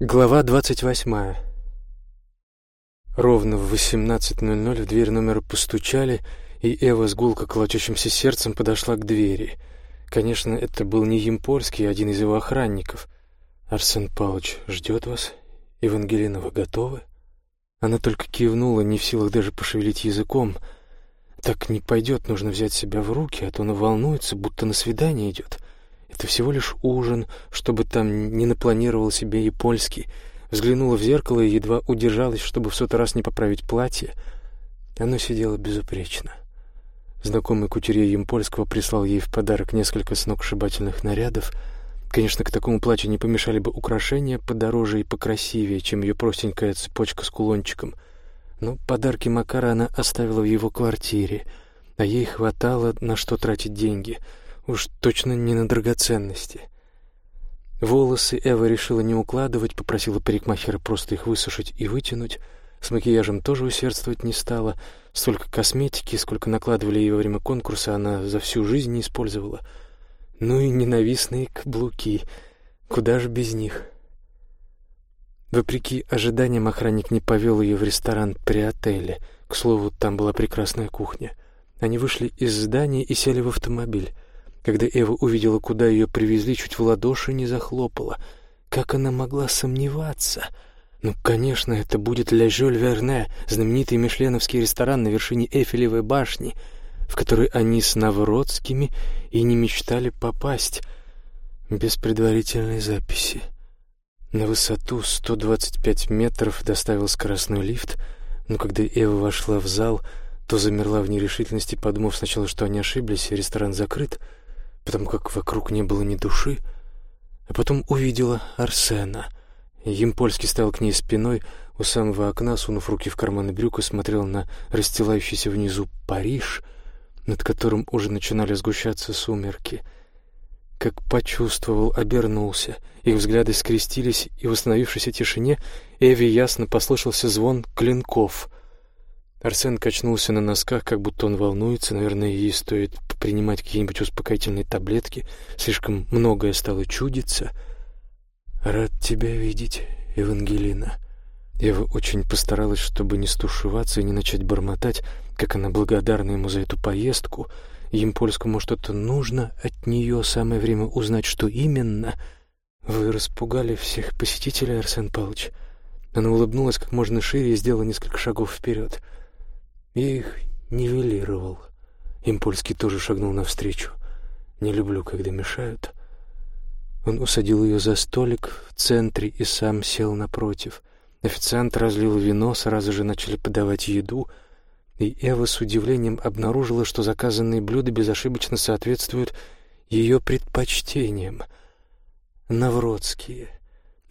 Глава двадцать восьмая. Ровно в восемнадцать ноль ноль в дверь номера постучали, и Эва с гулко колотящимся сердцем подошла к двери. Конечно, это был не Емпольский, а один из его охранников. «Арсен Павлович ждет вас. Евангелина, вы готовы?» Она только кивнула, не в силах даже пошевелить языком. «Так не пойдет, нужно взять себя в руки, а то она волнуется, будто на свидание идет». Это всего лишь ужин, чтобы там не напланировал себе и польский. Взглянула в зеркало и едва удержалась, чтобы в сотый раз не поправить платье. Оно сидело безупречно. Знакомый кутюрье Емпольского прислал ей в подарок несколько сногсшибательных нарядов. Конечно, к такому платью не помешали бы украшения подороже и покрасивее, чем ее простенькая цепочка с кулончиком. Но подарки Макара она оставила в его квартире, а ей хватало на что тратить деньги — Уж точно не на драгоценности. Волосы Эва решила не укладывать, попросила парикмахера просто их высушить и вытянуть. С макияжем тоже усердствовать не стала. Столько косметики, сколько накладывали ей во время конкурса, она за всю жизнь не использовала. Ну и ненавистные каблуки. Куда же без них? Вопреки ожиданиям, охранник не повел ее в ресторан при отеле. К слову, там была прекрасная кухня. Они вышли из здания и сели в автомобиль. Когда Эва увидела, куда ее привезли, чуть в ладоши не захлопала. Как она могла сомневаться? Ну, конечно, это будет «Ля Жюль Верне», знаменитый мишленовский ресторан на вершине Эйфелевой башни, в который они с Навродскими и не мечтали попасть без предварительной записи. На высоту 125 метров доставил скоростной лифт, но когда Эва вошла в зал, то замерла в нерешительности, подумав сначала, что они ошиблись, и ресторан закрыт — потому как вокруг не было ни души, а потом увидела Арсена. Емпольский стоял к ней спиной у самого окна, сунув руки в карманы брюк и смотрел на расстилающийся внизу Париж, над которым уже начинали сгущаться сумерки. Как почувствовал, обернулся. Их взгляды скрестились, и в установившейся тишине Эви ясно послышался звон клинков — Арсен качнулся на носках, как будто он волнуется. Наверное, ей стоит принимать какие-нибудь успокоительные таблетки. Слишком многое стало чудиться. «Рад тебя видеть, Евангелина». Ева очень постаралась, чтобы не стушеваться и не начать бормотать, как она благодарна ему за эту поездку. Им польскому что-то нужно от нее, самое время узнать, что именно. «Вы распугали всех посетителей, Арсен Павлович?» Она улыбнулась как можно шире и сделала несколько шагов вперед. Я их нивелировал. Импульский тоже шагнул навстречу. Не люблю, когда мешают. Он усадил ее за столик в центре и сам сел напротив. Официант разлил вино, сразу же начали подавать еду, и Эва с удивлением обнаружила, что заказанные блюда безошибочно соответствуют ее предпочтениям. Навродские —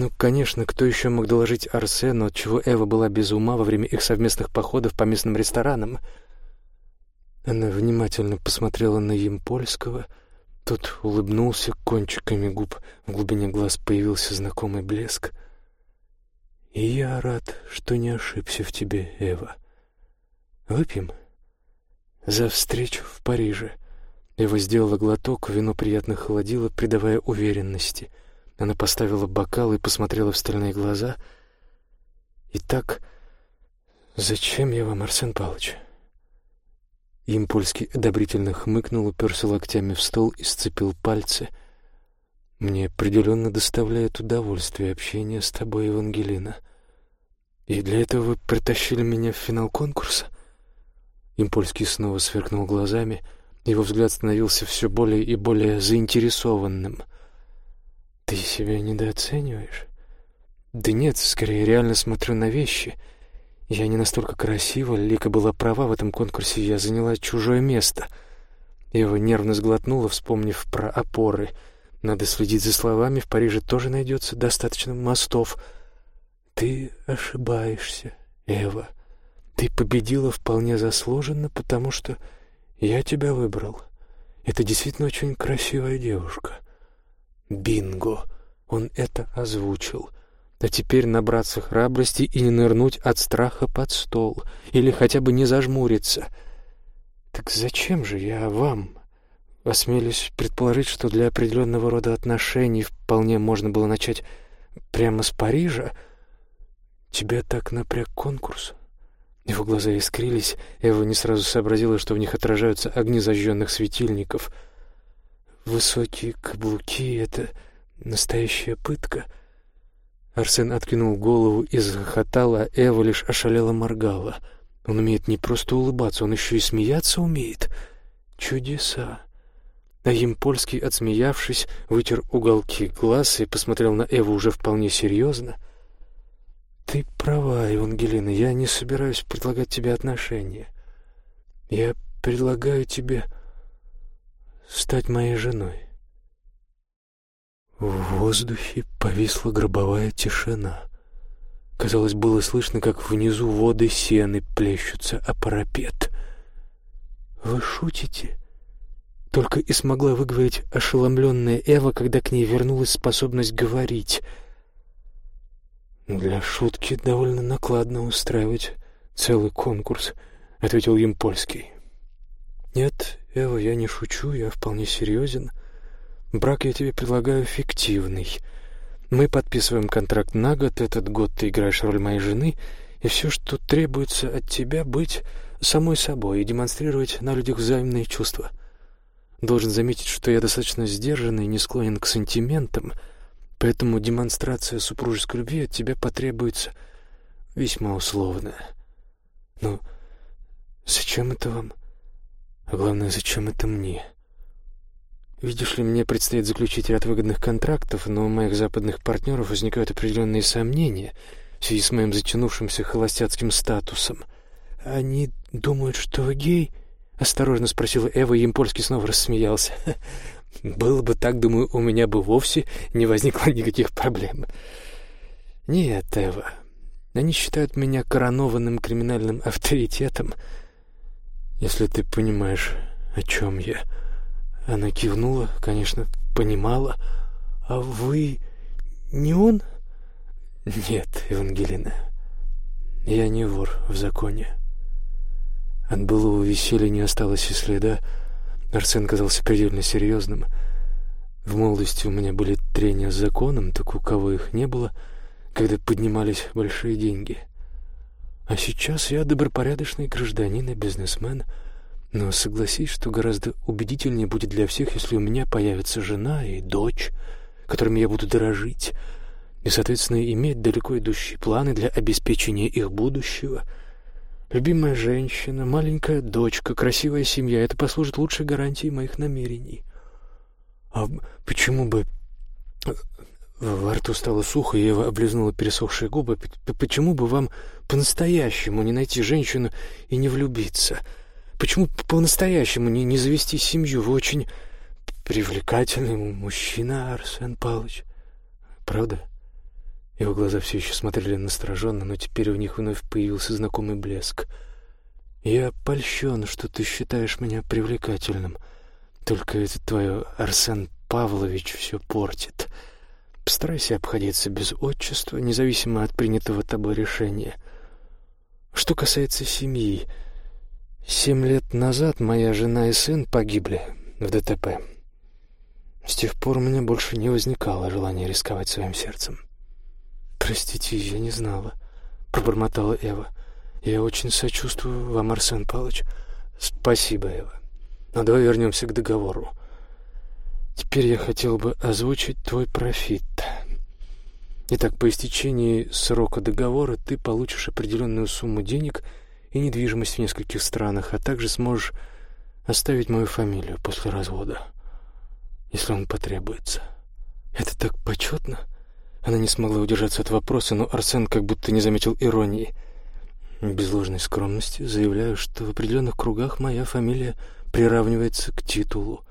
ну, конечно, кто еще мог доложить Арсену, от чего Эва была без ума во время их совместных походов по местным ресторанам? Она внимательно посмотрела на Емпольского. Тот улыбнулся кончиками губ. В глубине глаз появился знакомый блеск. «И я рад, что не ошибся в тебе, Эва. Выпьем?» «За встречу в Париже». Эва сделала глоток, вино приятно холодило, придавая уверенности — она поставила бокал и посмотрела в стальные глаза. «Итак, зачем я вам, Арсен Павлович?» Импульский одобрительно хмыкнул, уперся локтями в стол и сцепил пальцы. «Мне определенно доставляет удовольствие общение с тобой, Евангелина. И для этого вы притащили меня в финал конкурса?» Импульский снова сверкнул глазами. Его взгляд становился все более и более заинтересованным — ты себя недооцениваешь? Да нет, скорее реально смотрю на вещи. Я не настолько красива, Лика была права в этом конкурсе, я заняла чужое место. Ева нервно сглотнула, вспомнив про опоры. Надо следить за словами, в Париже тоже найдется достаточно мостов. Ты ошибаешься, Эва. Ты победила вполне заслуженно, потому что я тебя выбрал. Это действительно очень красивая девушка. Бинго! Он это озвучил. А теперь набраться храбрости и не нырнуть от страха под стол, или хотя бы не зажмуриться. Так зачем же я вам? Осмелюсь предположить, что для определенного рода отношений вполне можно было начать Прямо с Парижа? Тебя так напряг конкурс?» Его глаза искрились, Эва не сразу сообразила, что в них отражаются огни зажженных светильников. «Высокие каблуки — это настоящая пытка». Арсен откинул голову и захохотал, а Эва лишь ошалела моргала. «Он умеет не просто улыбаться, он еще и смеяться умеет. Чудеса!» А Емпольский, отсмеявшись, вытер уголки глаз и посмотрел на Эву уже вполне серьезно — «Ты права, Евангелина, я не собираюсь предлагать тебе отношения. Я предлагаю тебе стать моей женой». В воздухе повисла гробовая тишина. Казалось, было слышно, как внизу воды сены плещутся о парапет. «Вы шутите?» Только и смогла выговорить ошеломленная Эва, когда к ней вернулась способность говорить — «Для шутки довольно накладно устраивать целый конкурс», — ответил им польский. «Нет, Эва, я не шучу, я вполне серьезен. Брак я тебе предлагаю фиктивный. Мы подписываем контракт на год, этот год ты играешь роль моей жены, и все, что требуется от тебя, быть самой собой и демонстрировать на людях взаимные чувства. Должен заметить, что я достаточно сдержанный и не склонен к сантиментам — Поэтому демонстрация супружеской любви от тебя потребуется весьма условная. Но зачем это вам? А главное, зачем это мне? Видишь ли, мне предстоит заключить ряд выгодных контрактов, но у моих западных партнеров возникают определенные сомнения в связи с моим затянувшимся холостяцким статусом. Они думают, что вы гей? Осторожно спросила Эва, и Импольский снова рассмеялся. Было бы так, думаю, у меня бы вовсе не возникло никаких проблем. Нет, Эва, они считают меня коронованным криминальным авторитетом, если ты понимаешь, о чем я. Она кивнула, конечно, понимала. А вы не он? Нет, Евангелина, я не вор в законе. От былого веселья не осталось и следа, Арсен казался предельно серьезным. В молодости у меня были трения с законом, так у кого их не было, когда поднимались большие деньги. А сейчас я добропорядочный гражданин и бизнесмен, но согласись, что гораздо убедительнее будет для всех, если у меня появится жена и дочь, которыми я буду дорожить, и, соответственно, иметь далеко идущие планы для обеспечения их будущего — Любимая женщина, маленькая дочка, красивая семья — это послужит лучшей гарантией моих намерений. А почему бы... Во рту стало сухо, и Ева облизнула пересохшие губы. Почему бы вам по-настоящему не найти женщину и не влюбиться? Почему по-настоящему не, не завести семью? Вы очень привлекательный мужчина, Арсен Павлович. Правда? Его глаза все еще смотрели настороженно, но теперь в них вновь появился знакомый блеск. «Я польщен, что ты считаешь меня привлекательным. Только это твое Арсен Павлович все портит. Постарайся обходиться без отчества, независимо от принятого тобой решения. Что касается семьи, семь лет назад моя жена и сын погибли в ДТП. С тех пор у меня больше не возникало желания рисковать своим сердцем». «Простите, я не знала», — пробормотала Эва. «Я очень сочувствую вам, Арсен Павлович». «Спасибо, Эва. Но давай вернемся к договору. Теперь я хотел бы озвучить твой профит. Итак, по истечении срока договора ты получишь определенную сумму денег и недвижимость в нескольких странах, а также сможешь оставить мою фамилию после развода, если он потребуется. Это так почетно?» Она не смогла удержаться от вопроса, но Арсен как будто не заметил иронии. Без ложной скромности заявляю, что в определенных кругах моя фамилия приравнивается к титулу.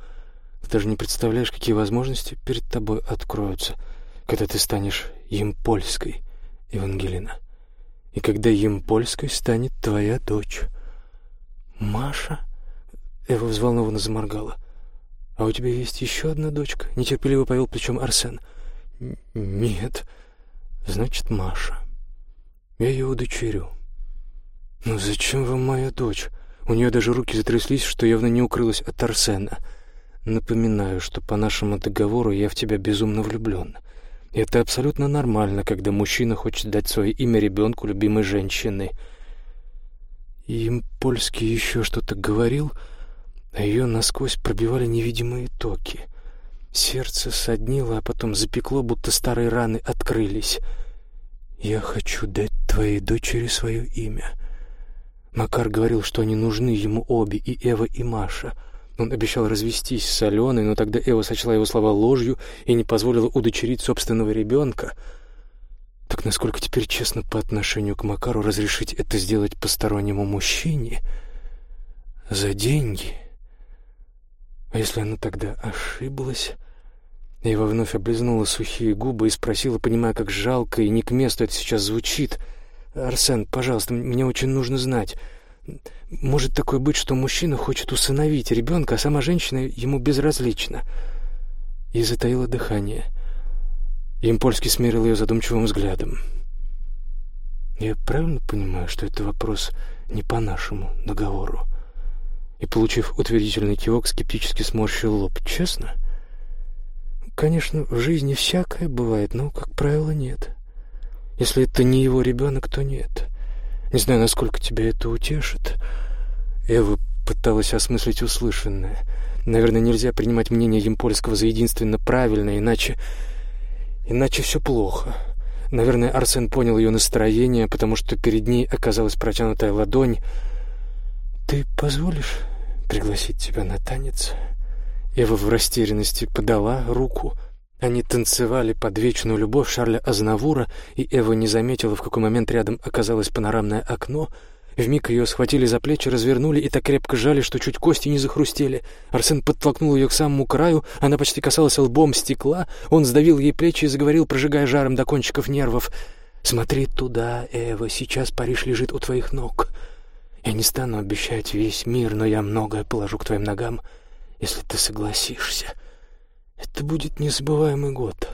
Ты даже не представляешь, какие возможности перед тобой откроются, когда ты станешь Емпольской, Евангелина. И когда Емпольской станет твоя дочь. Маша? Эва взволнованно заморгала. А у тебя есть еще одна дочка? Нетерпеливо повел плечом Арсен. — «Нет. Значит, Маша. Я ее удочерю». «Ну зачем вам моя дочь?» У нее даже руки затряслись, что явно не укрылась от Арсена. «Напоминаю, что по нашему договору я в тебя безумно влюблен. Это абсолютно нормально, когда мужчина хочет дать свое имя ребенку любимой женщины. Им польский еще что-то говорил, а ее насквозь пробивали невидимые токи. Сердце соднило, а потом запекло, будто старые раны открылись. «Я хочу дать твоей дочери свое имя». Макар говорил, что они нужны ему обе, и Эва, и Маша. Он обещал развестись с Аленой, но тогда Эва сочла его слова ложью и не позволила удочерить собственного ребенка. Так насколько теперь честно по отношению к Макару разрешить это сделать постороннему мужчине? За деньги? А если она тогда ошиблась? Ева вновь облизнула сухие губы и спросила, понимая, как жалко и не к месту это сейчас звучит — «Арсен, пожалуйста, мне очень нужно знать. Может такое быть, что мужчина хочет усыновить ребенка, а сама женщина ему безразлична?» И затаила дыхание. Импольский смерил ее задумчивым взглядом. «Я правильно понимаю, что это вопрос не по нашему договору?» И, получив утвердительный кивок, скептически сморщил лоб. «Честно?» «Конечно, в жизни всякое бывает, но, как правило, нет». Если это не его ребенок, то нет. Не знаю, насколько тебя это утешит. Эва пыталась осмыслить услышанное. Наверное, нельзя принимать мнение Емпольского за единственно правильное, иначе... Иначе все плохо. Наверное, Арсен понял ее настроение, потому что перед ней оказалась протянутая ладонь. «Ты позволишь пригласить тебя на танец?» Эва в растерянности подала руку — они танцевали под вечную любовь Шарля Азнавура, и Эва не заметила, в какой момент рядом оказалось панорамное окно. Вмиг ее схватили за плечи, развернули и так крепко жали, что чуть кости не захрустели. Арсен подтолкнул ее к самому краю, она почти касалась лбом стекла, он сдавил ей плечи и заговорил, прожигая жаром до кончиков нервов. «Смотри туда, Эва, сейчас Париж лежит у твоих ног. Я не стану обещать весь мир, но я многое положу к твоим ногам, если ты согласишься». Это будет незабываемый год.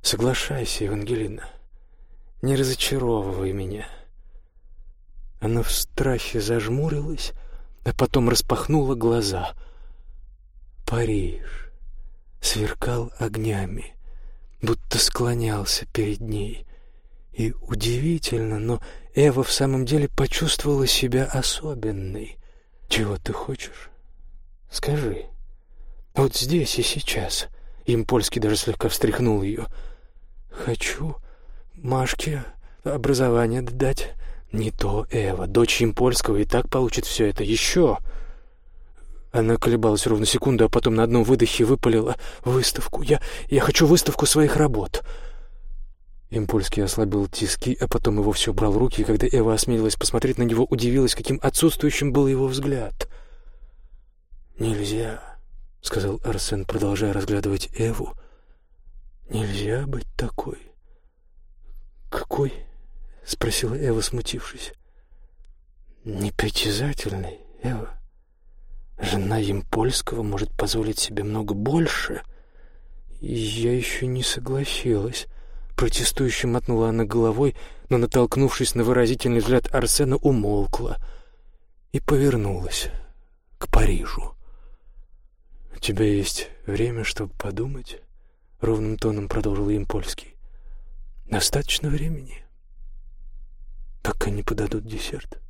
Соглашайся, Евангелина. Не разочаровывай меня. Она в страхе зажмурилась, а потом распахнула глаза. Париж сверкал огнями, будто склонялся перед ней. И удивительно, но Эва в самом деле почувствовала себя особенной. Чего ты хочешь? Скажи. Вот здесь и сейчас. Им польский даже слегка встряхнул ее. Хочу Машке образование дать. Не то Эва, дочь Импольского, и так получит все это. Еще. Она колебалась ровно секунду, а потом на одном выдохе выпалила выставку. Я, я хочу выставку своих работ. Импульский ослабил тиски, а потом его все брал руки, и когда Эва осмелилась посмотреть на него, удивилась, каким отсутствующим был его взгляд. «Нельзя», — сказал Арсен, продолжая разглядывать Эву. «Нельзя быть такой». «Какой?» — спросила Эва, смутившись. «Непритязательный, Эва. Жена Емпольского может позволить себе много больше». Я еще не согласилась. Протестующе мотнула она головой, но, натолкнувшись на выразительный взгляд Арсена, умолкла и повернулась к Парижу. «У тебя есть время, чтобы подумать?» — ровным тоном продолжил им польский. «Достаточно времени, пока не подадут десерт».